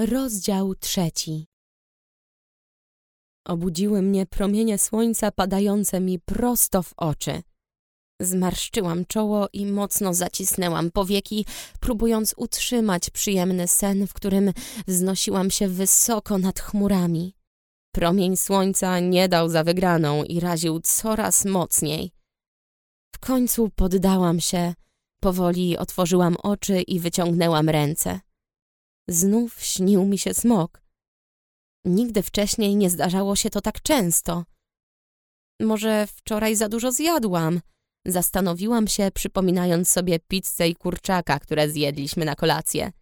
Rozdział trzeci Obudziły mnie promienie słońca padające mi prosto w oczy. Zmarszczyłam czoło i mocno zacisnęłam powieki, próbując utrzymać przyjemny sen, w którym wznosiłam się wysoko nad chmurami. Promień słońca nie dał za wygraną i raził coraz mocniej. W końcu poddałam się, powoli otworzyłam oczy i wyciągnęłam ręce. Znów śnił mi się smok. Nigdy wcześniej nie zdarzało się to tak często. Może wczoraj za dużo zjadłam? Zastanowiłam się, przypominając sobie pizzę i kurczaka, które zjedliśmy na kolację.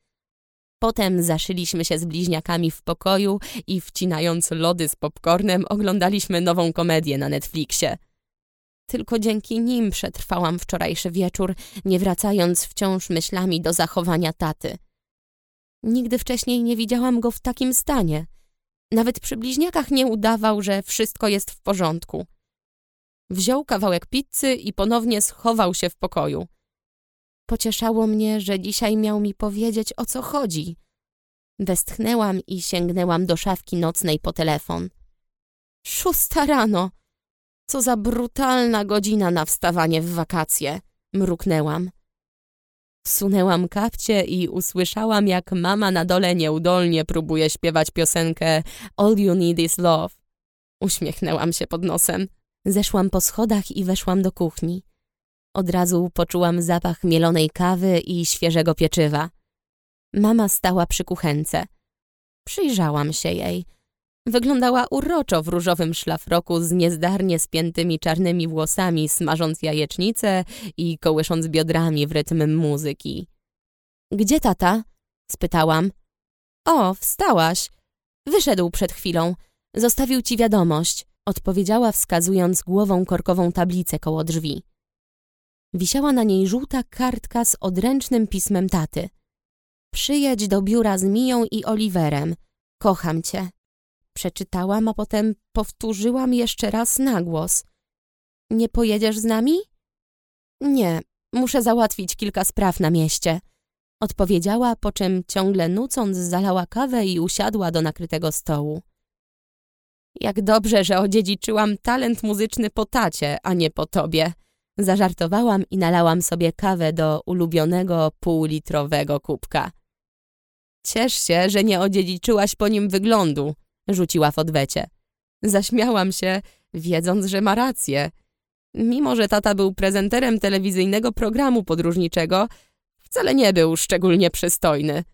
Potem zaszyliśmy się z bliźniakami w pokoju i wcinając lody z popcornem oglądaliśmy nową komedię na Netflixie. Tylko dzięki nim przetrwałam wczorajszy wieczór, nie wracając wciąż myślami do zachowania taty. Nigdy wcześniej nie widziałam go w takim stanie. Nawet przy bliźniakach nie udawał, że wszystko jest w porządku. Wziął kawałek pizzy i ponownie schował się w pokoju. Pocieszało mnie, że dzisiaj miał mi powiedzieć, o co chodzi. Westchnęłam i sięgnęłam do szafki nocnej po telefon. Szósta rano! Co za brutalna godzina na wstawanie w wakacje! Mruknęłam. Wsunęłam kapcie i usłyszałam, jak mama na dole nieudolnie próbuje śpiewać piosenkę All You Need Is Love. Uśmiechnęłam się pod nosem. Zeszłam po schodach i weszłam do kuchni. Od razu poczułam zapach mielonej kawy i świeżego pieczywa. Mama stała przy kuchence. Przyjrzałam się jej. Wyglądała uroczo w różowym szlafroku z niezdarnie spiętymi czarnymi włosami, smażąc jajecznicę i kołysząc biodrami w rytm muzyki. Gdzie tata? spytałam. O, wstałaś. Wyszedł przed chwilą. Zostawił ci wiadomość, odpowiedziała wskazując głową korkową tablicę koło drzwi. Wisiała na niej żółta kartka z odręcznym pismem taty. Przyjedź do biura z Miją i Oliverem. Kocham cię. Przeczytałam, a potem powtórzyłam jeszcze raz na głos. Nie pojedziesz z nami? Nie, muszę załatwić kilka spraw na mieście. Odpowiedziała, po czym ciągle nucąc zalała kawę i usiadła do nakrytego stołu. Jak dobrze, że odziedziczyłam talent muzyczny po tacie, a nie po tobie. Zażartowałam i nalałam sobie kawę do ulubionego półlitrowego kubka. Ciesz się, że nie odziedziczyłaś po nim wyglądu, rzuciła w odwecie. Zaśmiałam się, wiedząc, że ma rację. Mimo, że tata był prezenterem telewizyjnego programu podróżniczego, wcale nie był szczególnie przystojny.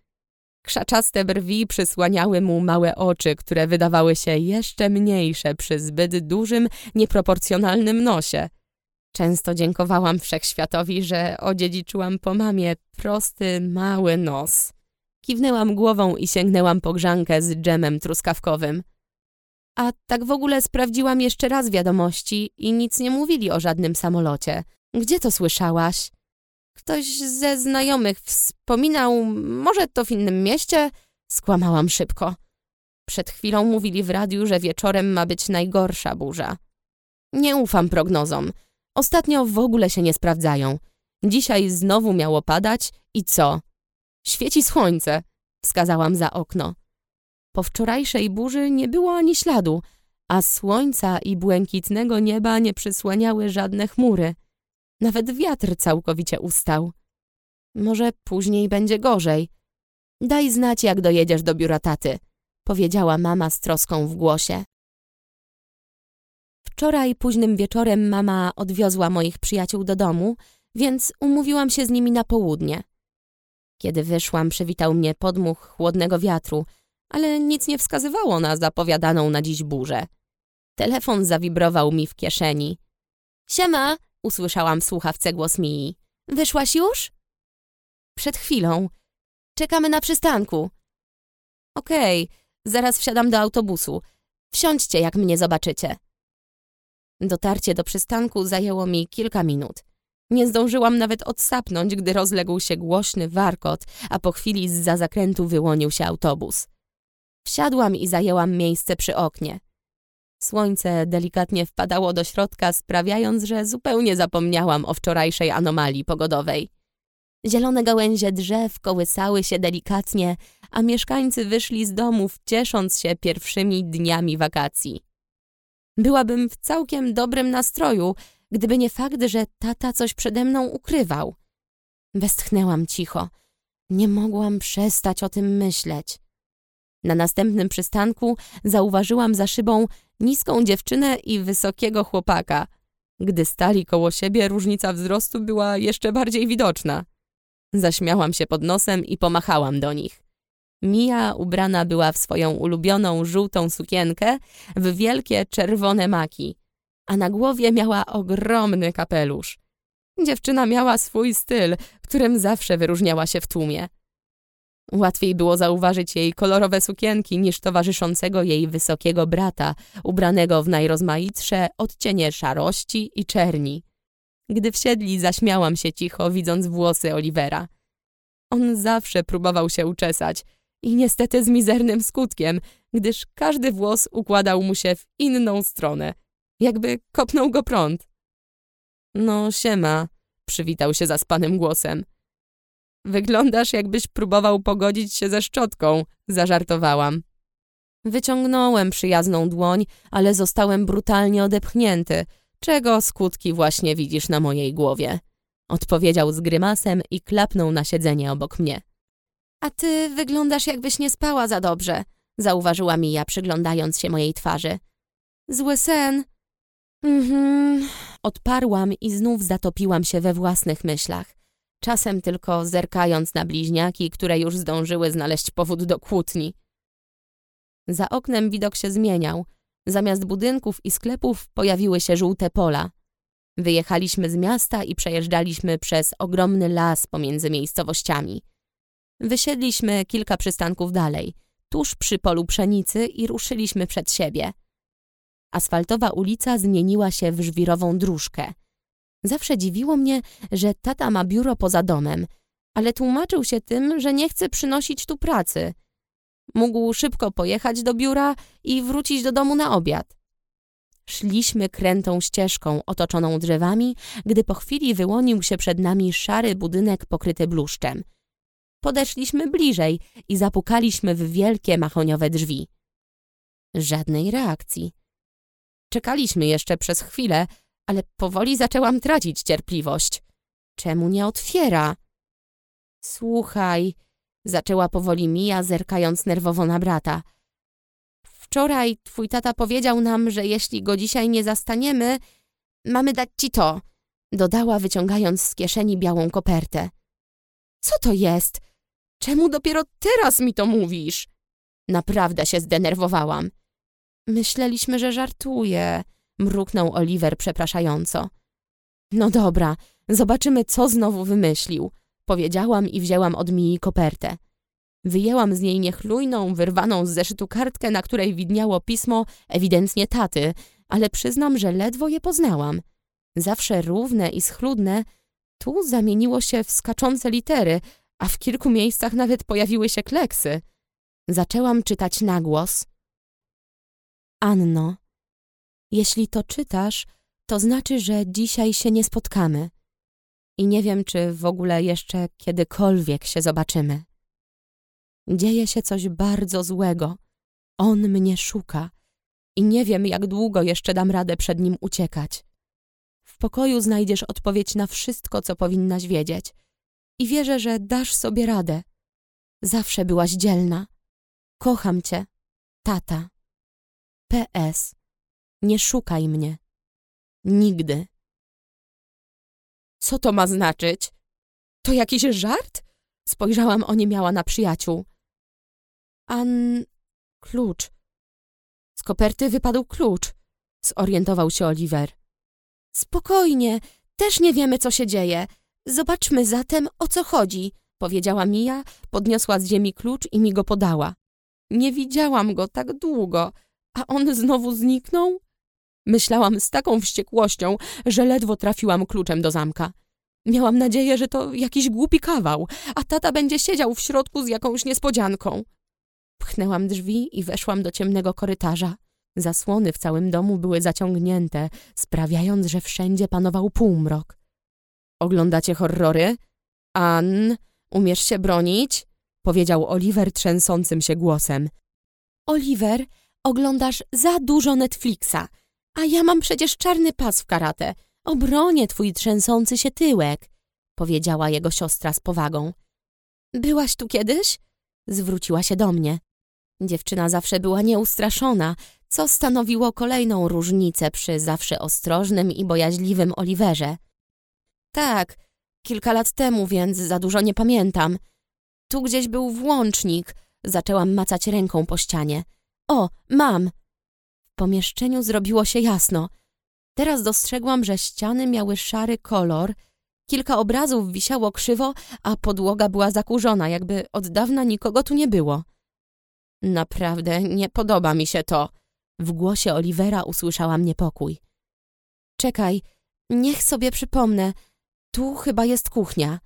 Krzaczaste brwi przysłaniały mu małe oczy, które wydawały się jeszcze mniejsze przy zbyt dużym, nieproporcjonalnym nosie. Często dziękowałam wszechświatowi, że odziedziczyłam po mamie prosty, mały nos. Kiwnęłam głową i sięgnęłam po grzankę z dżemem truskawkowym. A tak w ogóle sprawdziłam jeszcze raz wiadomości i nic nie mówili o żadnym samolocie. Gdzie to słyszałaś? Ktoś ze znajomych wspominał, może to w innym mieście? Skłamałam szybko. Przed chwilą mówili w radiu, że wieczorem ma być najgorsza burza. Nie ufam prognozom. Ostatnio w ogóle się nie sprawdzają. Dzisiaj znowu miało padać i co? Świeci słońce, wskazałam za okno. Po wczorajszej burzy nie było ani śladu, a słońca i błękitnego nieba nie przysłaniały żadne chmury. Nawet wiatr całkowicie ustał. Może później będzie gorzej. Daj znać, jak dojedziesz do biura taty, powiedziała mama z troską w głosie. Wczoraj późnym wieczorem mama odwiozła moich przyjaciół do domu, więc umówiłam się z nimi na południe. Kiedy wyszłam, przywitał mnie podmuch chłodnego wiatru, ale nic nie wskazywało na zapowiadaną na dziś burzę. Telefon zawibrował mi w kieszeni. Siema, usłyszałam w słuchawce głos Mii. Wyszłaś już? Przed chwilą. Czekamy na przystanku. Okej, okay, zaraz wsiadam do autobusu. Wsiądźcie, jak mnie zobaczycie. Dotarcie do przystanku zajęło mi kilka minut. Nie zdążyłam nawet odsapnąć, gdy rozległ się głośny warkot, a po chwili z zakrętu wyłonił się autobus. Wsiadłam i zajęłam miejsce przy oknie. Słońce delikatnie wpadało do środka, sprawiając, że zupełnie zapomniałam o wczorajszej anomalii pogodowej. Zielone gałęzie drzew kołysały się delikatnie, a mieszkańcy wyszli z domów, ciesząc się pierwszymi dniami wakacji. Byłabym w całkiem dobrym nastroju, gdyby nie fakt, że tata coś przede mną ukrywał. Westchnęłam cicho. Nie mogłam przestać o tym myśleć. Na następnym przystanku zauważyłam za szybą niską dziewczynę i wysokiego chłopaka. Gdy stali koło siebie, różnica wzrostu była jeszcze bardziej widoczna. Zaśmiałam się pod nosem i pomachałam do nich. Mia ubrana była w swoją ulubioną żółtą sukienkę w wielkie czerwone maki, a na głowie miała ogromny kapelusz. Dziewczyna miała swój styl, którym zawsze wyróżniała się w tłumie. Łatwiej było zauważyć jej kolorowe sukienki niż towarzyszącego jej wysokiego brata, ubranego w najrozmaitsze odcienie szarości i czerni. Gdy wsiedli, zaśmiałam się cicho, widząc włosy Olivera. On zawsze próbował się uczesać i niestety z mizernym skutkiem, gdyż każdy włos układał mu się w inną stronę, jakby kopnął go prąd. No, siema, przywitał się zaspanym głosem. Wyglądasz, jakbyś próbował pogodzić się ze szczotką, zażartowałam. Wyciągnąłem przyjazną dłoń, ale zostałem brutalnie odepchnięty, czego skutki właśnie widzisz na mojej głowie. Odpowiedział z grymasem i klapnął na siedzenie obok mnie. A ty wyglądasz, jakbyś nie spała za dobrze, zauważyła Mija, przyglądając się mojej twarzy. Zły sen. Mhm. Odparłam i znów zatopiłam się we własnych myślach czasem tylko zerkając na bliźniaki, które już zdążyły znaleźć powód do kłótni. Za oknem widok się zmieniał. Zamiast budynków i sklepów pojawiły się żółte pola. Wyjechaliśmy z miasta i przejeżdżaliśmy przez ogromny las pomiędzy miejscowościami. Wysiedliśmy kilka przystanków dalej, tuż przy polu pszenicy i ruszyliśmy przed siebie. Asfaltowa ulica zmieniła się w żwirową dróżkę. Zawsze dziwiło mnie, że tata ma biuro poza domem, ale tłumaczył się tym, że nie chce przynosić tu pracy. Mógł szybko pojechać do biura i wrócić do domu na obiad. Szliśmy krętą ścieżką otoczoną drzewami, gdy po chwili wyłonił się przed nami szary budynek pokryty bluszczem. Podeszliśmy bliżej i zapukaliśmy w wielkie mahoniowe drzwi. Żadnej reakcji. Czekaliśmy jeszcze przez chwilę, ale powoli zaczęłam tracić cierpliwość. Czemu nie otwiera? Słuchaj, zaczęła powoli Mija, zerkając nerwowo na brata. Wczoraj twój tata powiedział nam, że jeśli go dzisiaj nie zastaniemy, mamy dać ci to, dodała, wyciągając z kieszeni białą kopertę. Co to jest? Czemu dopiero teraz mi to mówisz? Naprawdę się zdenerwowałam. Myśleliśmy, że żartuje, mruknął Oliver przepraszająco. No dobra, zobaczymy, co znowu wymyślił, powiedziałam i wzięłam od Mii kopertę. Wyjęłam z niej niechlujną, wyrwaną z zeszytu kartkę, na której widniało pismo ewidentnie taty, ale przyznam, że ledwo je poznałam. Zawsze równe i schludne, tu zamieniło się w skaczące litery, a w kilku miejscach nawet pojawiły się kleksy. Zaczęłam czytać na głos. Anno, jeśli to czytasz, to znaczy, że dzisiaj się nie spotkamy. I nie wiem, czy w ogóle jeszcze kiedykolwiek się zobaczymy. Dzieje się coś bardzo złego. On mnie szuka i nie wiem, jak długo jeszcze dam radę przed nim uciekać. W pokoju znajdziesz odpowiedź na wszystko, co powinnaś wiedzieć. I wierzę, że dasz sobie radę. Zawsze byłaś dzielna. Kocham cię. Tata. P.S. Nie szukaj mnie. Nigdy. Co to ma znaczyć? To jakiś żart? Spojrzałam oniemiała na przyjaciół. An... klucz. Z koperty wypadł klucz. Zorientował się Oliver. Spokojnie, też nie wiemy, co się dzieje. Zobaczmy zatem, o co chodzi, powiedziała Mia, podniosła z ziemi klucz i mi go podała. Nie widziałam go tak długo, a on znowu zniknął? Myślałam z taką wściekłością, że ledwo trafiłam kluczem do zamka. Miałam nadzieję, że to jakiś głupi kawał, a tata będzie siedział w środku z jakąś niespodzianką. Pchnęłam drzwi i weszłam do ciemnego korytarza. Zasłony w całym domu były zaciągnięte, sprawiając, że wszędzie panował półmrok. Oglądacie horrory? Ann, umiesz się bronić? powiedział Oliver trzęsącym się głosem. Oliver, oglądasz za dużo Netflixa, a ja mam przecież czarny pas w karate. Obronię twój trzęsący się tyłek, powiedziała jego siostra z powagą. Byłaś tu kiedyś? Zwróciła się do mnie. Dziewczyna zawsze była nieustraszona, co stanowiło kolejną różnicę przy zawsze ostrożnym i bojaźliwym Oliverze. Tak, kilka lat temu, więc za dużo nie pamiętam. Tu gdzieś był włącznik. Zaczęłam macać ręką po ścianie. O, mam! W pomieszczeniu zrobiło się jasno. Teraz dostrzegłam, że ściany miały szary kolor, kilka obrazów wisiało krzywo, a podłoga była zakurzona, jakby od dawna nikogo tu nie było. Naprawdę nie podoba mi się to. W głosie Olivera usłyszałam niepokój. Czekaj, niech sobie przypomnę. Tu chyba jest kuchnia.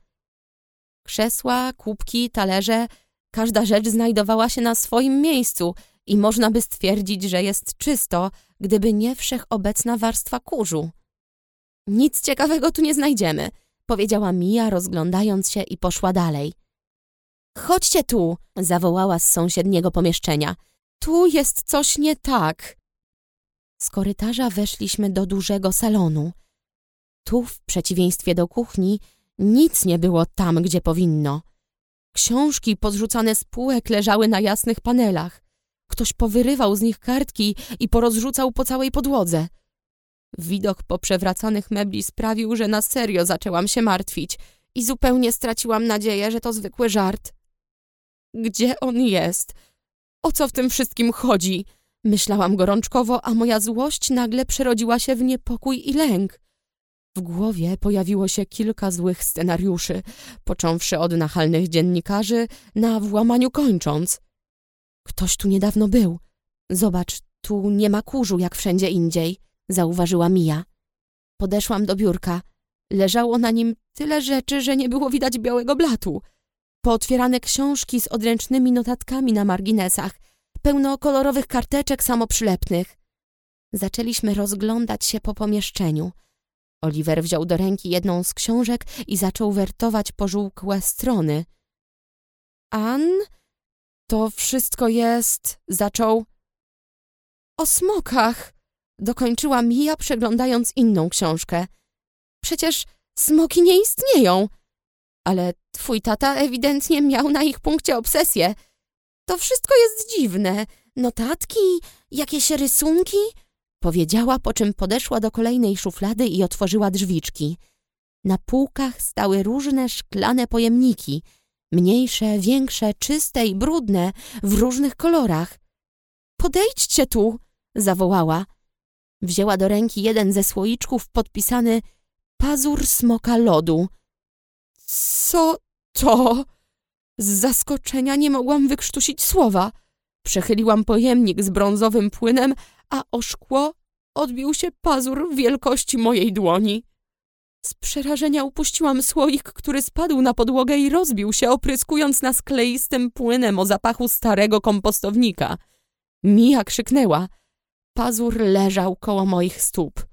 Krzesła, kubki, talerze, każda rzecz znajdowała się na swoim miejscu i można by stwierdzić, że jest czysto, gdyby nie wszechobecna warstwa kurzu. Nic ciekawego tu nie znajdziemy, powiedziała Mia, rozglądając się i poszła dalej. Chodźcie tu, zawołała z sąsiedniego pomieszczenia. Tu jest coś nie tak. Z korytarza weszliśmy do dużego salonu. Tu, w przeciwieństwie do kuchni, nic nie było tam, gdzie powinno. Książki pozrzucane z półek leżały na jasnych panelach. Ktoś powyrywał z nich kartki i porozrzucał po całej podłodze. Widok poprzewracanych mebli sprawił, że na serio zaczęłam się martwić i zupełnie straciłam nadzieję, że to zwykły żart. Gdzie on jest? O co w tym wszystkim chodzi? Myślałam gorączkowo, a moja złość nagle przerodziła się w niepokój i lęk. W głowie pojawiło się kilka złych scenariuszy, począwszy od nachalnych dziennikarzy, na włamaniu kończąc. Ktoś tu niedawno był. Zobacz, tu nie ma kurzu jak wszędzie indziej, zauważyła Mija. Podeszłam do biurka. Leżało na nim tyle rzeczy, że nie było widać białego blatu. Pootwierane książki z odręcznymi notatkami na marginesach, pełno kolorowych karteczek samoprzylepnych. Zaczęliśmy rozglądać się po pomieszczeniu – Oliver wziął do ręki jedną z książek i zaczął wertować pożółkłe strony. Ann? To wszystko jest... zaczął... O smokach! Dokończyła Mia, przeglądając inną książkę. Przecież smoki nie istnieją. Ale twój tata ewidentnie miał na ich punkcie obsesję. To wszystko jest dziwne. Notatki, jakieś rysunki powiedziała, po czym podeszła do kolejnej szuflady i otworzyła drzwiczki. Na półkach stały różne szklane pojemniki, mniejsze, większe, czyste i brudne, w różnych kolorach. Podejdźcie tu, zawołała. Wzięła do ręki jeden ze słoiczków podpisany Pazur smoka lodu. Co to? Z zaskoczenia nie mogłam wykrztusić słowa. Przechyliłam pojemnik z brązowym płynem, a o szkło odbił się pazur wielkości mojej dłoni. Z przerażenia upuściłam słoik, który spadł na podłogę i rozbił się, opryskując nas kleistym płynem o zapachu starego kompostownika. Mija krzyknęła. Pazur leżał koło moich stóp.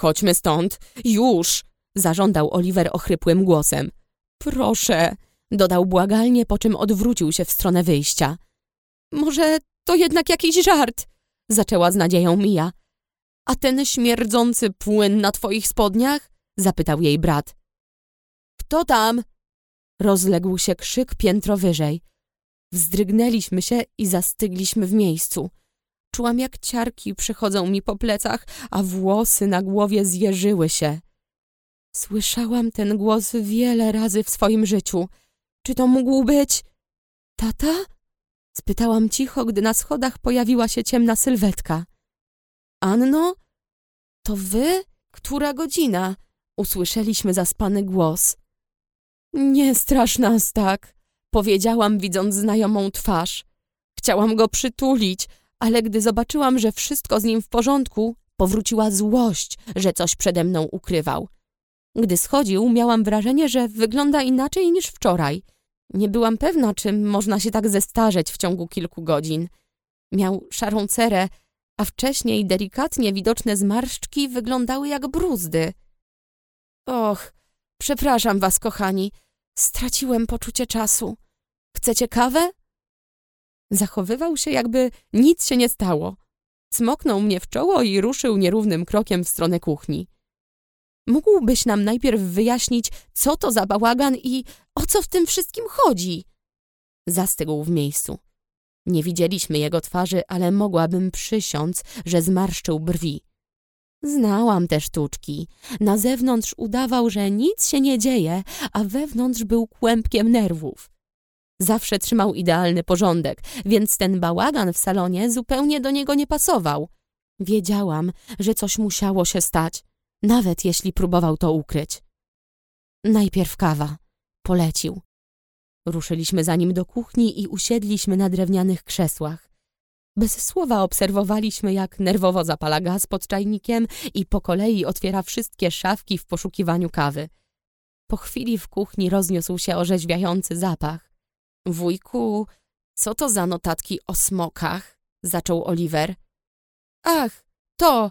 Chodźmy stąd, już! zażądał Oliver ochrypłym głosem. Proszę, dodał błagalnie, po czym odwrócił się w stronę wyjścia. Może to jednak jakiś żart, zaczęła z nadzieją Mija. A ten śmierdzący płyn na twoich spodniach? Zapytał jej brat. Kto tam? Rozległ się krzyk piętro wyżej. Wzdrygnęliśmy się i zastygliśmy w miejscu. Czułam, jak ciarki przychodzą mi po plecach, a włosy na głowie zjeżyły się. Słyszałam ten głos wiele razy w swoim życiu. Czy to mógł być... Tata? Spytałam cicho, gdy na schodach pojawiła się ciemna sylwetka. Anno? To wy? Która godzina? Usłyszeliśmy zaspany głos. Nie strasz nas tak, powiedziałam, widząc znajomą twarz. Chciałam go przytulić, ale gdy zobaczyłam, że wszystko z nim w porządku, powróciła złość, że coś przede mną ukrywał. Gdy schodził, miałam wrażenie, że wygląda inaczej niż wczoraj. Nie byłam pewna, czy można się tak zestarzeć w ciągu kilku godzin. Miał szarą cerę, a wcześniej delikatnie widoczne zmarszczki wyglądały jak bruzdy. Och, przepraszam was, kochani, straciłem poczucie czasu. Chcecie kawę? Zachowywał się, jakby nic się nie stało. Smoknął mnie w czoło i ruszył nierównym krokiem w stronę kuchni. Mógłbyś nam najpierw wyjaśnić, co to za bałagan i o co w tym wszystkim chodzi? Zastygł w miejscu. Nie widzieliśmy jego twarzy, ale mogłabym przysiąc, że zmarszczył brwi. Znałam te sztuczki. Na zewnątrz udawał, że nic się nie dzieje, a wewnątrz był kłębkiem nerwów. Zawsze trzymał idealny porządek, więc ten bałagan w salonie zupełnie do niego nie pasował. Wiedziałam, że coś musiało się stać, nawet jeśli próbował to ukryć. Najpierw kawa. Polecił. Ruszyliśmy za nim do kuchni i usiedliśmy na drewnianych krzesłach. Bez słowa obserwowaliśmy, jak nerwowo zapala gaz pod czajnikiem i po kolei otwiera wszystkie szafki w poszukiwaniu kawy. Po chwili w kuchni rozniósł się orzeźwiający zapach. Wujku, co to za notatki o smokach? Zaczął Oliver. Ach, to!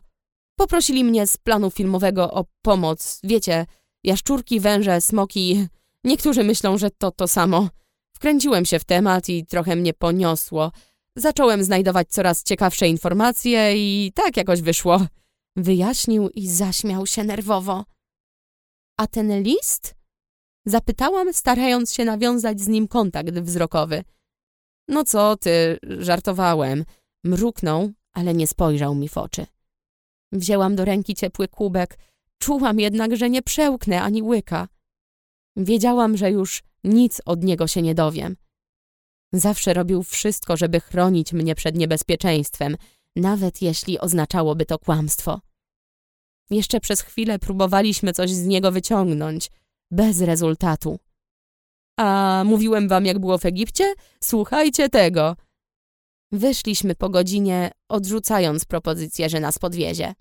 Poprosili mnie z planu filmowego o pomoc. Wiecie, jaszczurki, węże, smoki. Niektórzy myślą, że to to samo. Wkręciłem się w temat i trochę mnie poniosło. Zacząłem znajdować coraz ciekawsze informacje i tak jakoś wyszło. Wyjaśnił i zaśmiał się nerwowo. A ten list? Zapytałam, starając się nawiązać z nim kontakt wzrokowy. No co ty, żartowałem. Mruknął, ale nie spojrzał mi w oczy. Wzięłam do ręki ciepły kubek. Czułam jednak, że nie przełknę ani łyka. Wiedziałam, że już nic od niego się nie dowiem. Zawsze robił wszystko, żeby chronić mnie przed niebezpieczeństwem, nawet jeśli oznaczałoby to kłamstwo. Jeszcze przez chwilę próbowaliśmy coś z niego wyciągnąć, bez rezultatu. A mówiłem wam, jak było w Egipcie? Słuchajcie tego. Wyszliśmy po godzinie, odrzucając propozycję, że nas podwiezie.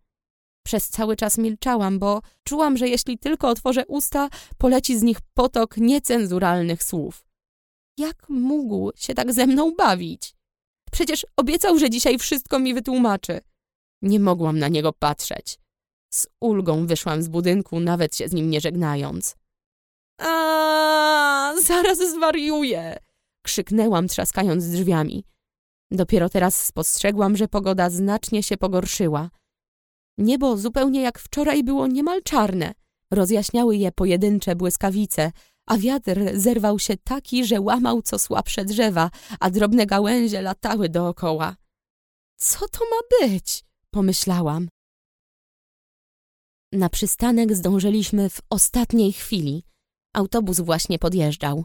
Przez cały czas milczałam, bo czułam, że jeśli tylko otworzę usta, poleci z nich potok niecenzuralnych słów. Jak mógł się tak ze mną bawić? Przecież obiecał, że dzisiaj wszystko mi wytłumaczy. Nie mogłam na niego patrzeć. Z ulgą wyszłam z budynku, nawet się z nim nie żegnając. A, zaraz zwariuję! krzyknęłam, trzaskając drzwiami. Dopiero teraz spostrzegłam, że pogoda znacznie się pogorszyła. Niebo zupełnie jak wczoraj było niemal czarne. Rozjaśniały je pojedyncze błyskawice, a wiatr zerwał się taki, że łamał co słabsze drzewa, a drobne gałęzie latały dookoła. Co to ma być? pomyślałam. Na przystanek zdążyliśmy w ostatniej chwili. Autobus właśnie podjeżdżał.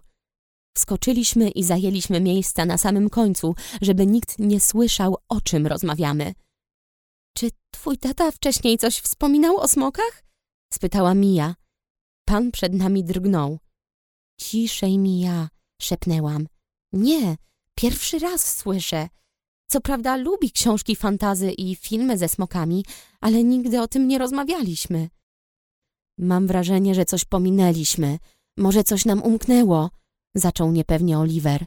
Wskoczyliśmy i zajęliśmy miejsca na samym końcu, żeby nikt nie słyszał, o czym rozmawiamy. Czy twój tata wcześniej coś wspominał o smokach? spytała Mija. Pan przed nami drgnął. Ciszej, Mija, szepnęłam. Nie, pierwszy raz słyszę. Co prawda lubi książki fantazy i filmy ze smokami, ale nigdy o tym nie rozmawialiśmy. Mam wrażenie, że coś pominęliśmy. Może coś nam umknęło, zaczął niepewnie Oliver.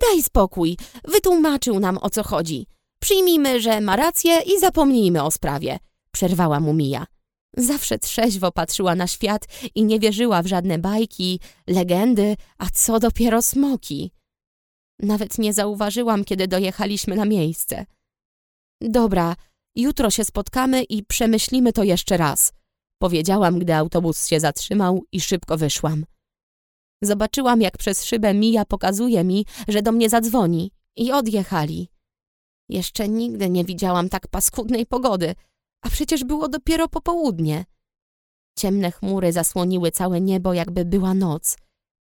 Daj spokój, wytłumaczył nam o co chodzi. Przyjmijmy, że ma rację i zapomnijmy o sprawie, przerwała mu Mija. Zawsze trzeźwo patrzyła na świat i nie wierzyła w żadne bajki, legendy, a co dopiero smoki. Nawet nie zauważyłam, kiedy dojechaliśmy na miejsce. Dobra, jutro się spotkamy i przemyślimy to jeszcze raz, powiedziałam, gdy autobus się zatrzymał i szybko wyszłam. Zobaczyłam, jak przez szybę Mija pokazuje mi, że do mnie zadzwoni i odjechali. Jeszcze nigdy nie widziałam tak paskudnej pogody, a przecież było dopiero popołudnie. Ciemne chmury zasłoniły całe niebo, jakby była noc.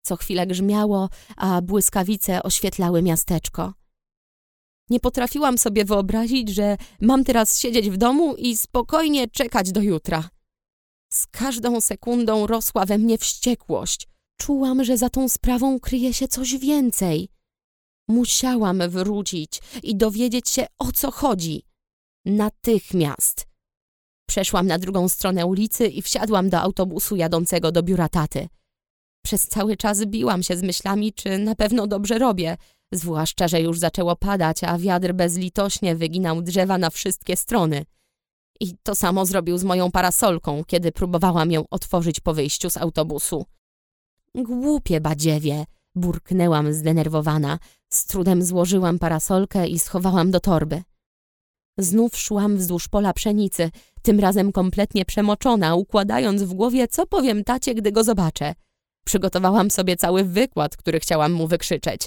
Co chwilę grzmiało, a błyskawice oświetlały miasteczko. Nie potrafiłam sobie wyobrazić, że mam teraz siedzieć w domu i spokojnie czekać do jutra. Z każdą sekundą rosła we mnie wściekłość. Czułam, że za tą sprawą kryje się coś więcej. Musiałam wrócić i dowiedzieć się, o co chodzi. Natychmiast. Przeszłam na drugą stronę ulicy i wsiadłam do autobusu jadącego do biura taty. Przez cały czas biłam się z myślami, czy na pewno dobrze robię, zwłaszcza, że już zaczęło padać, a wiatr bezlitośnie wyginał drzewa na wszystkie strony. I to samo zrobił z moją parasolką, kiedy próbowałam ją otworzyć po wyjściu z autobusu. Głupie badziewie, Burknęłam zdenerwowana. Z trudem złożyłam parasolkę i schowałam do torby. Znów szłam wzdłuż pola pszenicy, tym razem kompletnie przemoczona, układając w głowie, co powiem tacie, gdy go zobaczę. Przygotowałam sobie cały wykład, który chciałam mu wykrzyczeć.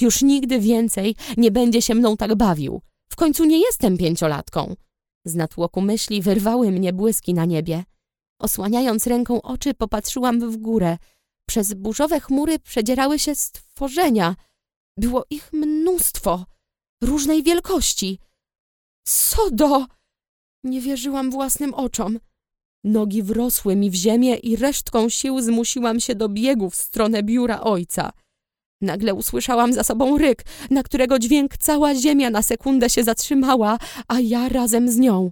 Już nigdy więcej nie będzie się mną tak bawił. W końcu nie jestem pięciolatką. Z natłoku myśli wyrwały mnie błyski na niebie. Osłaniając ręką oczy, popatrzyłam w górę. Przez burzowe chmury przedzierały się stworzenia. Było ich mnóstwo, różnej wielkości. Sodo! Nie wierzyłam własnym oczom. Nogi wrosły mi w ziemię i resztką sił zmusiłam się do biegu w stronę biura ojca. Nagle usłyszałam za sobą ryk, na którego dźwięk cała ziemia na sekundę się zatrzymała, a ja razem z nią.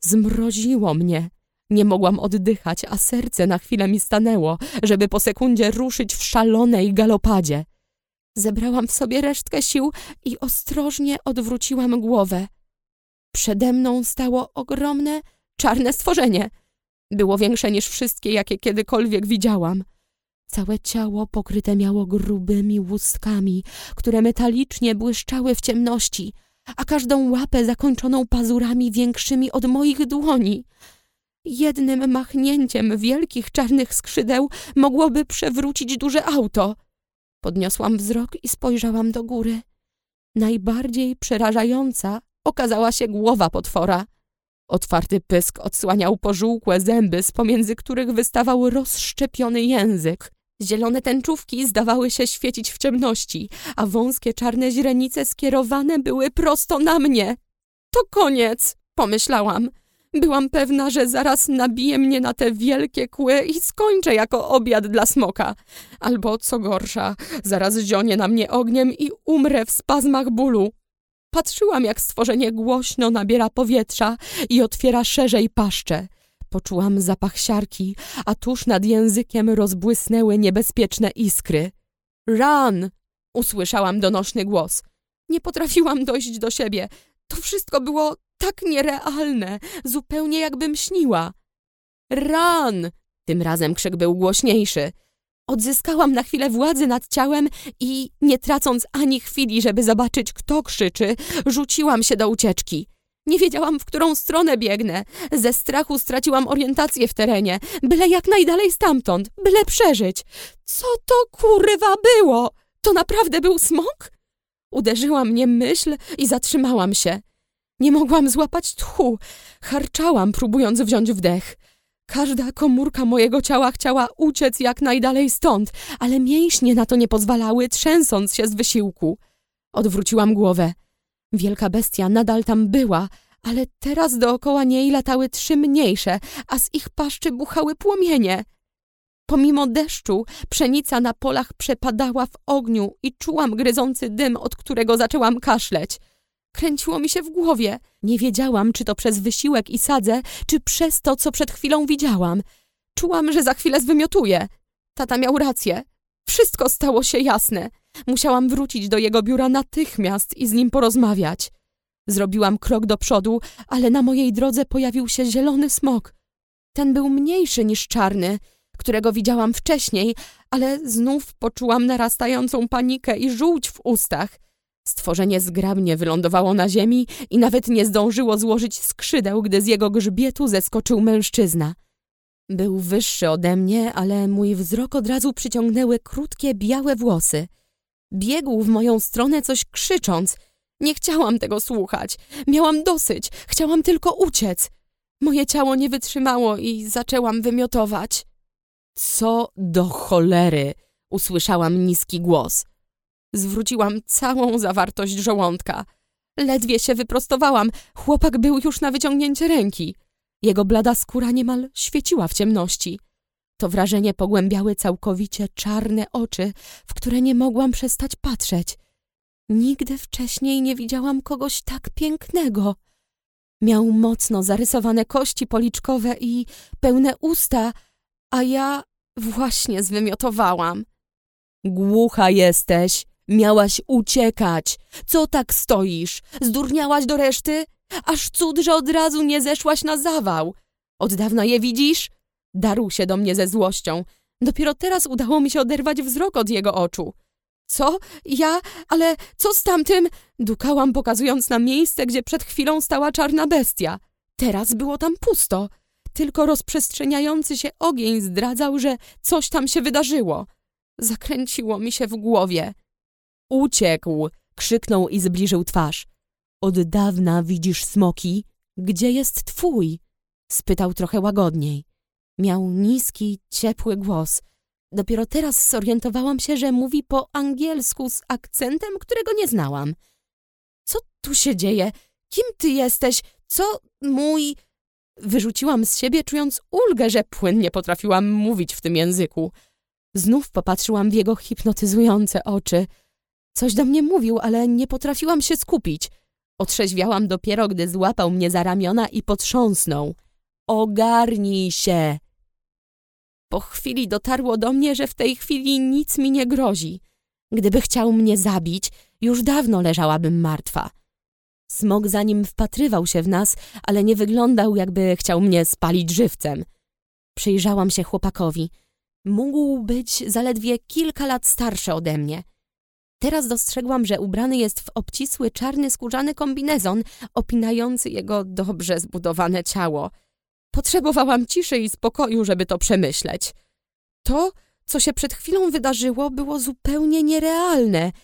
Zmroziło mnie. Nie mogłam oddychać, a serce na chwilę mi stanęło, żeby po sekundzie ruszyć w szalonej galopadzie. Zebrałam w sobie resztkę sił i ostrożnie odwróciłam głowę. Przede mną stało ogromne, czarne stworzenie. Było większe niż wszystkie, jakie kiedykolwiek widziałam. Całe ciało pokryte miało grubymi łustkami, które metalicznie błyszczały w ciemności, a każdą łapę zakończoną pazurami większymi od moich dłoni. Jednym machnięciem wielkich czarnych skrzydeł mogłoby przewrócić duże auto. Podniosłam wzrok i spojrzałam do góry. Najbardziej przerażająca okazała się głowa potwora. Otwarty pysk odsłaniał pożółkłe zęby, z pomiędzy których wystawał rozszczepiony język. Zielone tęczówki zdawały się świecić w ciemności, a wąskie czarne źrenice skierowane były prosto na mnie. To koniec, pomyślałam. Byłam pewna, że zaraz nabije mnie na te wielkie kły i skończę jako obiad dla smoka. Albo, co gorsza, zaraz zionie na mnie ogniem i umrę w spazmach bólu. Patrzyłam, jak stworzenie głośno nabiera powietrza i otwiera szerzej paszczę. Poczułam zapach siarki, a tuż nad językiem rozbłysnęły niebezpieczne iskry. Run! Usłyszałam donośny głos. Nie potrafiłam dojść do siebie. To wszystko było tak nierealne, zupełnie jakbym śniła. Run! Tym razem krzyk był głośniejszy. Odzyskałam na chwilę władzę nad ciałem i, nie tracąc ani chwili, żeby zobaczyć, kto krzyczy, rzuciłam się do ucieczki. Nie wiedziałam, w którą stronę biegnę. Ze strachu straciłam orientację w terenie. Byle jak najdalej stamtąd, byle przeżyć. Co to kurwa było? To naprawdę był smok? Uderzyła mnie myśl i zatrzymałam się. Nie mogłam złapać tchu. Harczałam, próbując wziąć wdech. Każda komórka mojego ciała chciała uciec jak najdalej stąd, ale mięśnie na to nie pozwalały, trzęsąc się z wysiłku. Odwróciłam głowę. Wielka bestia nadal tam była, ale teraz dookoła niej latały trzy mniejsze, a z ich paszczy buchały płomienie. Pomimo deszczu, pszenica na polach przepadała w ogniu i czułam gryzący dym, od którego zaczęłam kaszleć. Kręciło mi się w głowie. Nie wiedziałam, czy to przez wysiłek i sadzę, czy przez to, co przed chwilą widziałam. Czułam, że za chwilę zwymiotuję. Tata miał rację. Wszystko stało się jasne. Musiałam wrócić do jego biura natychmiast i z nim porozmawiać. Zrobiłam krok do przodu, ale na mojej drodze pojawił się zielony smok. Ten był mniejszy niż czarny, którego widziałam wcześniej, ale znów poczułam narastającą panikę i żółć w ustach. Stworzenie zgrabnie wylądowało na ziemi i nawet nie zdążyło złożyć skrzydeł, gdy z jego grzbietu zeskoczył mężczyzna. Był wyższy ode mnie, ale mój wzrok od razu przyciągnęły krótkie, białe włosy. Biegł w moją stronę coś krzycząc. Nie chciałam tego słuchać. Miałam dosyć. Chciałam tylko uciec. Moje ciało nie wytrzymało i zaczęłam wymiotować. Co do cholery! Usłyszałam niski głos. Zwróciłam całą zawartość żołądka. Ledwie się wyprostowałam. Chłopak był już na wyciągnięcie ręki. Jego blada skóra niemal świeciła w ciemności. To wrażenie pogłębiały całkowicie czarne oczy, w które nie mogłam przestać patrzeć. Nigdy wcześniej nie widziałam kogoś tak pięknego. Miał mocno zarysowane kości policzkowe i pełne usta, a ja właśnie zwymiotowałam. Głucha jesteś, miałaś uciekać. Co tak stoisz? Zdurniałaś do reszty? Aż cud, że od razu nie zeszłaś na zawał. Od dawna je widzisz? Darł się do mnie ze złością. Dopiero teraz udało mi się oderwać wzrok od jego oczu. Co? Ja? Ale co z tamtym? Dukałam, pokazując na miejsce, gdzie przed chwilą stała czarna bestia. Teraz było tam pusto. Tylko rozprzestrzeniający się ogień zdradzał, że coś tam się wydarzyło. Zakręciło mi się w głowie. Uciekł! krzyknął i zbliżył twarz. Od dawna widzisz smoki? Gdzie jest twój? spytał trochę łagodniej. Miał niski, ciepły głos. Dopiero teraz zorientowałam się, że mówi po angielsku z akcentem, którego nie znałam. Co tu się dzieje? Kim ty jesteś? Co mój... Wyrzuciłam z siebie, czując ulgę, że płynnie potrafiłam mówić w tym języku. Znów popatrzyłam w jego hipnotyzujące oczy. Coś do mnie mówił, ale nie potrafiłam się skupić. Otrzeźwiałam dopiero, gdy złapał mnie za ramiona i potrząsnął. Ogarnij się! Po chwili dotarło do mnie, że w tej chwili nic mi nie grozi. Gdyby chciał mnie zabić, już dawno leżałabym martwa. Smok za nim wpatrywał się w nas, ale nie wyglądał, jakby chciał mnie spalić żywcem. Przyjrzałam się chłopakowi. Mógł być zaledwie kilka lat starszy ode mnie. Teraz dostrzegłam, że ubrany jest w obcisły, czarny, skórzany kombinezon, opinający jego dobrze zbudowane ciało. Potrzebowałam ciszy i spokoju, żeby to przemyśleć. To, co się przed chwilą wydarzyło, było zupełnie nierealne –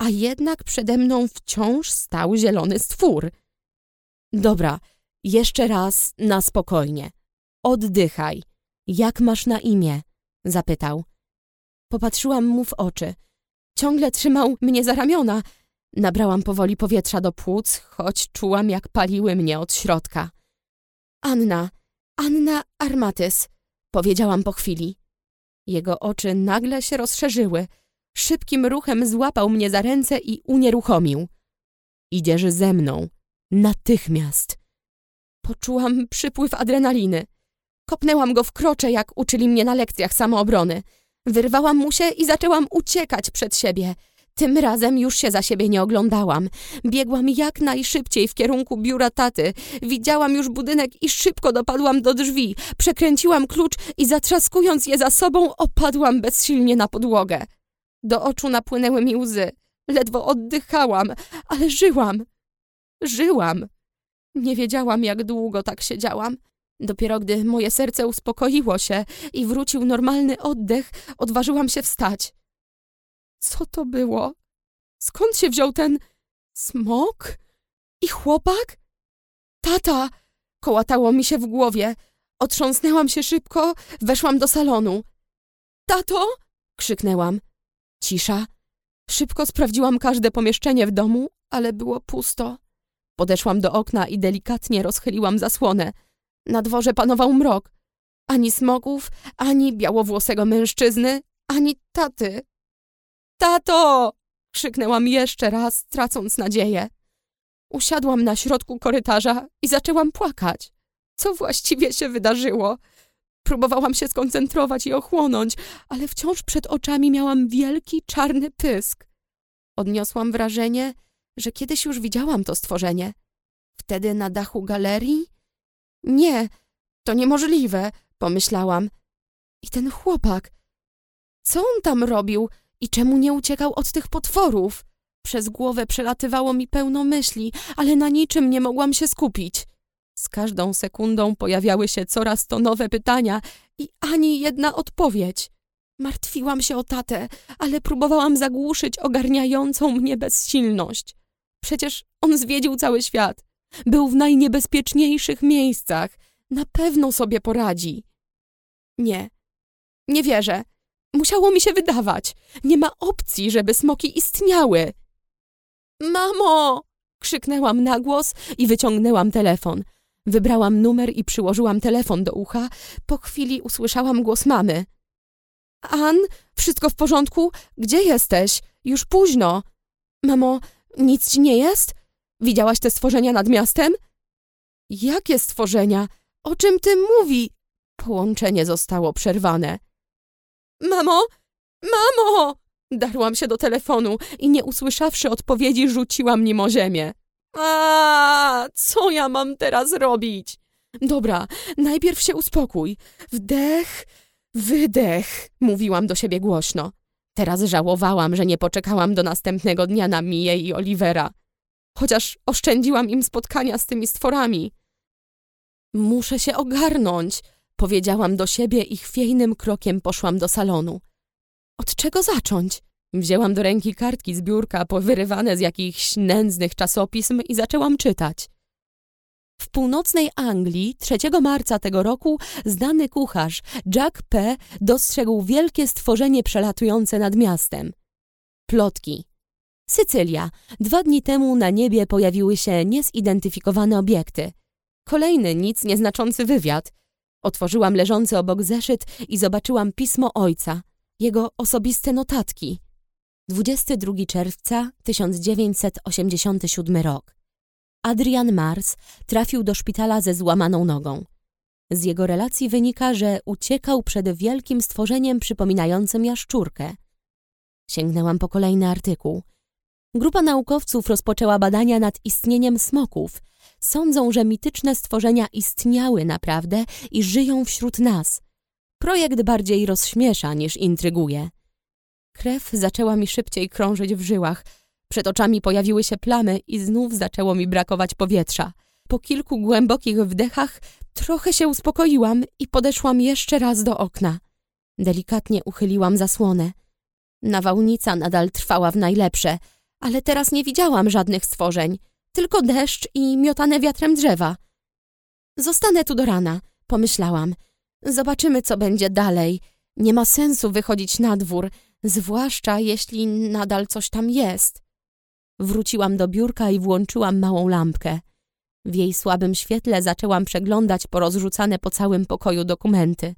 a jednak przede mną wciąż stał zielony stwór. Dobra, jeszcze raz na spokojnie. Oddychaj. Jak masz na imię? zapytał. Popatrzyłam mu w oczy. Ciągle trzymał mnie za ramiona. Nabrałam powoli powietrza do płuc, choć czułam, jak paliły mnie od środka. Anna, Anna Armatys, powiedziałam po chwili. Jego oczy nagle się rozszerzyły – Szybkim ruchem złapał mnie za ręce i unieruchomił. Idziesz ze mną. Natychmiast. Poczułam przypływ adrenaliny. Kopnęłam go w krocze, jak uczyli mnie na lekcjach samoobrony. Wyrwałam mu się i zaczęłam uciekać przed siebie. Tym razem już się za siebie nie oglądałam. Biegłam jak najszybciej w kierunku biura taty. Widziałam już budynek i szybko dopadłam do drzwi. Przekręciłam klucz i zatrzaskując je za sobą, opadłam bezsilnie na podłogę. Do oczu napłynęły mi łzy. Ledwo oddychałam, ale żyłam. Żyłam. Nie wiedziałam, jak długo tak siedziałam. Dopiero gdy moje serce uspokoiło się i wrócił normalny oddech, odważyłam się wstać. Co to było? Skąd się wziął ten smok? I chłopak? Tata! Kołatało mi się w głowie. Otrząsnęłam się szybko, weszłam do salonu. Tato! krzyknęłam. Cisza. Szybko sprawdziłam każde pomieszczenie w domu, ale było pusto. Podeszłam do okna i delikatnie rozchyliłam zasłonę. Na dworze panował mrok. Ani smoków, ani białowłosego mężczyzny, ani taty. Tato! krzyknęłam jeszcze raz, tracąc nadzieję. Usiadłam na środku korytarza i zaczęłam płakać. Co właściwie się wydarzyło? Próbowałam się skoncentrować i ochłonąć, ale wciąż przed oczami miałam wielki, czarny pysk. Odniosłam wrażenie, że kiedyś już widziałam to stworzenie. Wtedy na dachu galerii? Nie, to niemożliwe, pomyślałam. I ten chłopak. Co on tam robił i czemu nie uciekał od tych potworów? Przez głowę przelatywało mi pełno myśli, ale na niczym nie mogłam się skupić. Z każdą sekundą pojawiały się coraz to nowe pytania i ani jedna odpowiedź. Martwiłam się o tatę, ale próbowałam zagłuszyć ogarniającą mnie bezsilność. Przecież on zwiedził cały świat. Był w najniebezpieczniejszych miejscach. Na pewno sobie poradzi. Nie, nie wierzę. Musiało mi się wydawać. Nie ma opcji, żeby smoki istniały. Mamo! krzyknęłam na głos i wyciągnęłam telefon. Wybrałam numer i przyłożyłam telefon do ucha. Po chwili usłyszałam głos mamy. An, wszystko w porządku? Gdzie jesteś? Już późno. Mamo, nic ci nie jest? Widziałaś te stworzenia nad miastem? Jakie stworzenia? O czym ty mówi? Połączenie zostało przerwane. Mamo! Mamo! Darłam się do telefonu i nie usłyszawszy odpowiedzi, rzuciłam nim o ziemię. A, co ja mam teraz robić? Dobra, najpierw się uspokój. Wdech, wydech, mówiłam do siebie głośno. Teraz żałowałam, że nie poczekałam do następnego dnia na Miję i Olivera. Chociaż oszczędziłam im spotkania z tymi stworami. Muszę się ogarnąć, powiedziałam do siebie i chwiejnym krokiem poszłam do salonu. Od czego zacząć? Wzięłam do ręki kartki z biurka, powyrywane z jakichś nędznych czasopism i zaczęłam czytać. W północnej Anglii 3 marca tego roku znany kucharz Jack P. dostrzegł wielkie stworzenie przelatujące nad miastem. Plotki. Sycylia. Dwa dni temu na niebie pojawiły się niezidentyfikowane obiekty. Kolejny nic nieznaczący wywiad. Otworzyłam leżący obok zeszyt i zobaczyłam pismo ojca, jego osobiste notatki. 22 czerwca 1987 rok. Adrian Mars trafił do szpitala ze złamaną nogą. Z jego relacji wynika, że uciekał przed wielkim stworzeniem przypominającym jaszczurkę. Sięgnęłam po kolejny artykuł. Grupa naukowców rozpoczęła badania nad istnieniem smoków. Sądzą, że mityczne stworzenia istniały naprawdę i żyją wśród nas. Projekt bardziej rozśmiesza niż intryguje. Krew zaczęła mi szybciej krążyć w żyłach. Przed oczami pojawiły się plamy i znów zaczęło mi brakować powietrza. Po kilku głębokich wdechach trochę się uspokoiłam i podeszłam jeszcze raz do okna. Delikatnie uchyliłam zasłonę. Nawałnica nadal trwała w najlepsze, ale teraz nie widziałam żadnych stworzeń, tylko deszcz i miotane wiatrem drzewa. Zostanę tu do rana, pomyślałam. Zobaczymy, co będzie dalej. Nie ma sensu wychodzić na dwór, zwłaszcza jeśli nadal coś tam jest. Wróciłam do biurka i włączyłam małą lampkę. W jej słabym świetle zaczęłam przeglądać porozrzucane po całym pokoju dokumenty.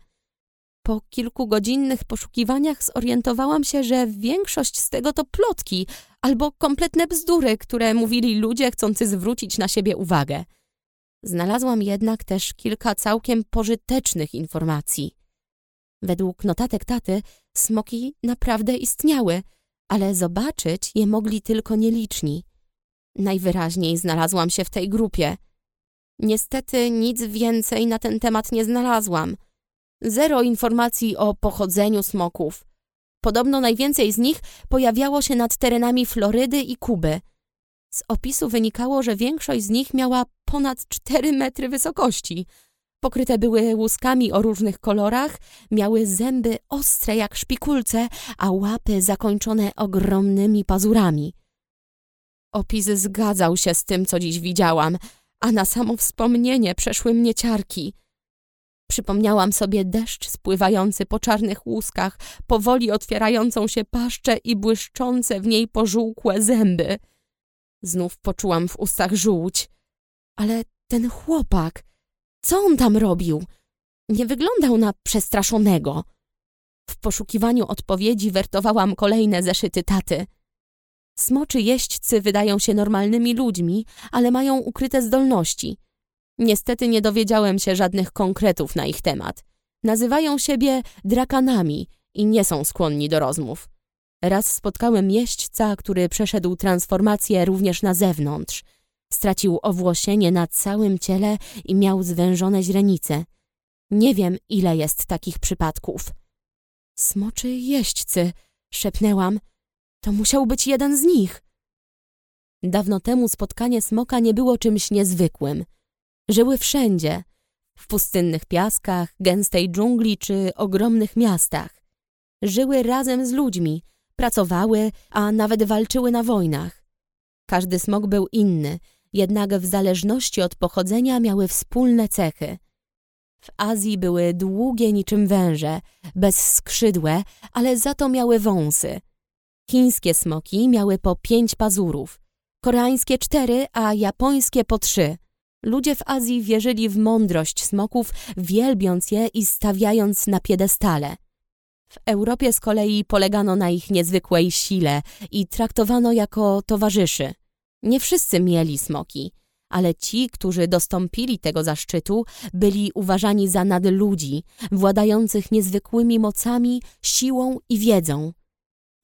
Po kilkugodzinnych poszukiwaniach zorientowałam się, że większość z tego to plotki albo kompletne bzdury, które mówili ludzie chcący zwrócić na siebie uwagę. Znalazłam jednak też kilka całkiem pożytecznych informacji. Według notatek taty smoki naprawdę istniały, ale zobaczyć je mogli tylko nieliczni. Najwyraźniej znalazłam się w tej grupie. Niestety nic więcej na ten temat nie znalazłam. Zero informacji o pochodzeniu smoków. Podobno najwięcej z nich pojawiało się nad terenami Florydy i Kuby. Z opisu wynikało, że większość z nich miała ponad 4 metry wysokości – Pokryte były łuskami o różnych kolorach, miały zęby ostre jak szpikulce, a łapy zakończone ogromnymi pazurami. Opis zgadzał się z tym, co dziś widziałam, a na samo wspomnienie przeszły mnie ciarki. Przypomniałam sobie deszcz spływający po czarnych łuskach, powoli otwierającą się paszczę i błyszczące w niej pożółkłe zęby. Znów poczułam w ustach żółć. Ale ten chłopak... Co on tam robił? Nie wyglądał na przestraszonego. W poszukiwaniu odpowiedzi wertowałam kolejne zeszyty taty. Smoczy jeźdźcy wydają się normalnymi ludźmi, ale mają ukryte zdolności. Niestety nie dowiedziałem się żadnych konkretów na ich temat. Nazywają siebie drakanami i nie są skłonni do rozmów. Raz spotkałem jeźdźca, który przeszedł transformację również na zewnątrz – Stracił owłosienie na całym ciele i miał zwężone źrenice. Nie wiem, ile jest takich przypadków. Smoczy jeźdźcy, szepnęłam. To musiał być jeden z nich. Dawno temu spotkanie smoka nie było czymś niezwykłym. Żyły wszędzie. W pustynnych piaskach, gęstej dżungli czy ogromnych miastach. Żyły razem z ludźmi, pracowały, a nawet walczyły na wojnach. Każdy smok był inny, jednak w zależności od pochodzenia miały wspólne cechy. W Azji były długie niczym węże, bezskrzydłe, ale za to miały wąsy. Chińskie smoki miały po pięć pazurów, koreańskie cztery, a japońskie po trzy. Ludzie w Azji wierzyli w mądrość smoków, wielbiąc je i stawiając na piedestale. W Europie z kolei polegano na ich niezwykłej sile i traktowano jako towarzyszy. Nie wszyscy mieli smoki, ale ci, którzy dostąpili tego zaszczytu, byli uważani za nadludzi, władających niezwykłymi mocami, siłą i wiedzą.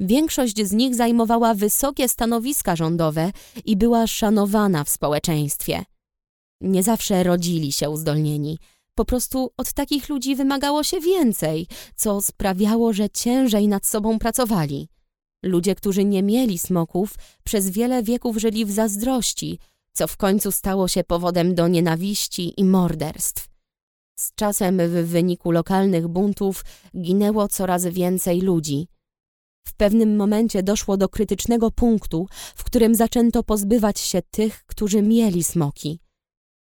Większość z nich zajmowała wysokie stanowiska rządowe i była szanowana w społeczeństwie. Nie zawsze rodzili się uzdolnieni. Po prostu od takich ludzi wymagało się więcej, co sprawiało, że ciężej nad sobą pracowali. Ludzie, którzy nie mieli smoków, przez wiele wieków żyli w zazdrości, co w końcu stało się powodem do nienawiści i morderstw. Z czasem w wyniku lokalnych buntów ginęło coraz więcej ludzi. W pewnym momencie doszło do krytycznego punktu, w którym zaczęto pozbywać się tych, którzy mieli smoki.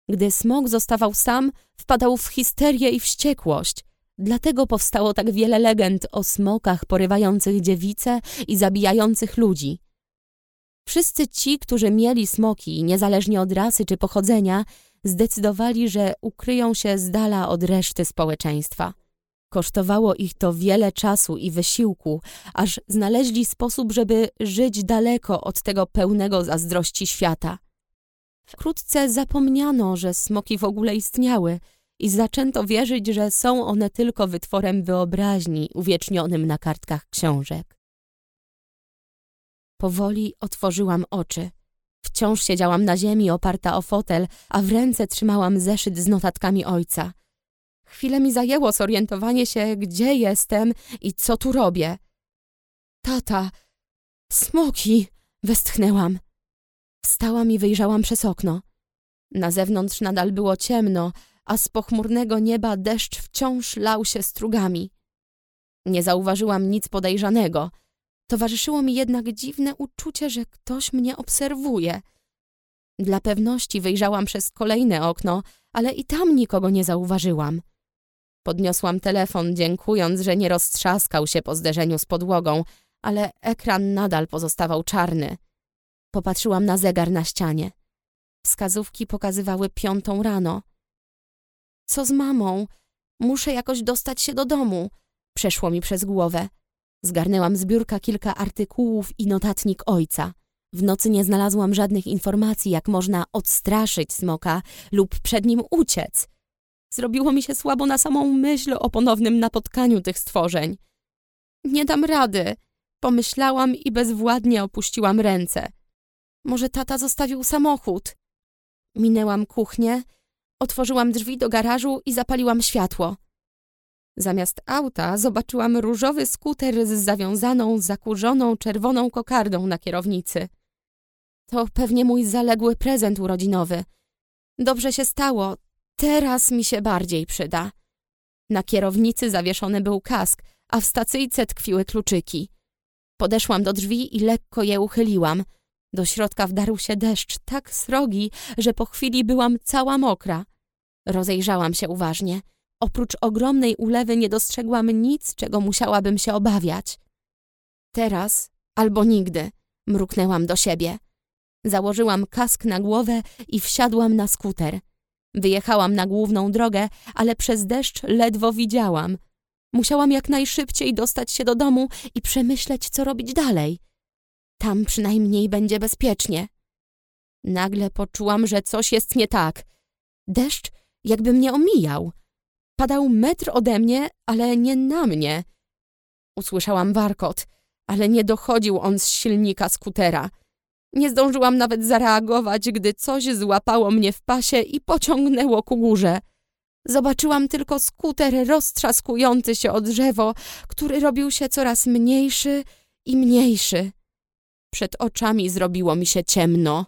Gdy smok zostawał sam, wpadał w histerię i wściekłość. Dlatego powstało tak wiele legend o smokach porywających dziewice i zabijających ludzi. Wszyscy ci, którzy mieli smoki, niezależnie od rasy czy pochodzenia, zdecydowali, że ukryją się z dala od reszty społeczeństwa. Kosztowało ich to wiele czasu i wysiłku, aż znaleźli sposób, żeby żyć daleko od tego pełnego zazdrości świata. Wkrótce zapomniano, że smoki w ogóle istniały i zaczęto wierzyć, że są one tylko wytworem wyobraźni uwiecznionym na kartkach książek. Powoli otworzyłam oczy. Wciąż siedziałam na ziemi oparta o fotel, a w ręce trzymałam zeszyt z notatkami ojca. Chwilę mi zajęło zorientowanie się, gdzie jestem i co tu robię. Tata, smoki, westchnęłam. Wstałam i wyjrzałam przez okno. Na zewnątrz nadal było ciemno, a z pochmurnego nieba deszcz wciąż lał się strugami. Nie zauważyłam nic podejrzanego. Towarzyszyło mi jednak dziwne uczucie, że ktoś mnie obserwuje. Dla pewności wyjrzałam przez kolejne okno, ale i tam nikogo nie zauważyłam. Podniosłam telefon, dziękując, że nie roztrzaskał się po zderzeniu z podłogą, ale ekran nadal pozostawał czarny. Popatrzyłam na zegar na ścianie. Wskazówki pokazywały piątą rano. Co z mamą? Muszę jakoś dostać się do domu. Przeszło mi przez głowę. Zgarnęłam z biurka kilka artykułów i notatnik ojca. W nocy nie znalazłam żadnych informacji, jak można odstraszyć smoka lub przed nim uciec. Zrobiło mi się słabo na samą myśl o ponownym napotkaniu tych stworzeń. Nie dam rady, pomyślałam i bezwładnie opuściłam ręce. Może tata zostawił samochód. Minęłam kuchnię, otworzyłam drzwi do garażu i zapaliłam światło. Zamiast auta zobaczyłam różowy skuter z zawiązaną, zakurzoną, czerwoną kokardą na kierownicy. To pewnie mój zaległy prezent urodzinowy. Dobrze się stało, teraz mi się bardziej przyda. Na kierownicy zawieszony był kask, a w stacyjce tkwiły kluczyki. Podeszłam do drzwi i lekko je uchyliłam – do środka wdarł się deszcz tak srogi, że po chwili byłam cała mokra. Rozejrzałam się uważnie. Oprócz ogromnej ulewy nie dostrzegłam nic, czego musiałabym się obawiać. Teraz albo nigdy, mruknęłam do siebie. Założyłam kask na głowę i wsiadłam na skuter. Wyjechałam na główną drogę, ale przez deszcz ledwo widziałam. Musiałam jak najszybciej dostać się do domu i przemyśleć, co robić dalej. Tam przynajmniej będzie bezpiecznie. Nagle poczułam, że coś jest nie tak. Deszcz jakby mnie omijał. Padał metr ode mnie, ale nie na mnie. Usłyszałam warkot, ale nie dochodził on z silnika skutera. Nie zdążyłam nawet zareagować, gdy coś złapało mnie w pasie i pociągnęło ku górze. Zobaczyłam tylko skuter roztrzaskujący się o drzewo, który robił się coraz mniejszy i mniejszy. Przed oczami zrobiło mi się ciemno.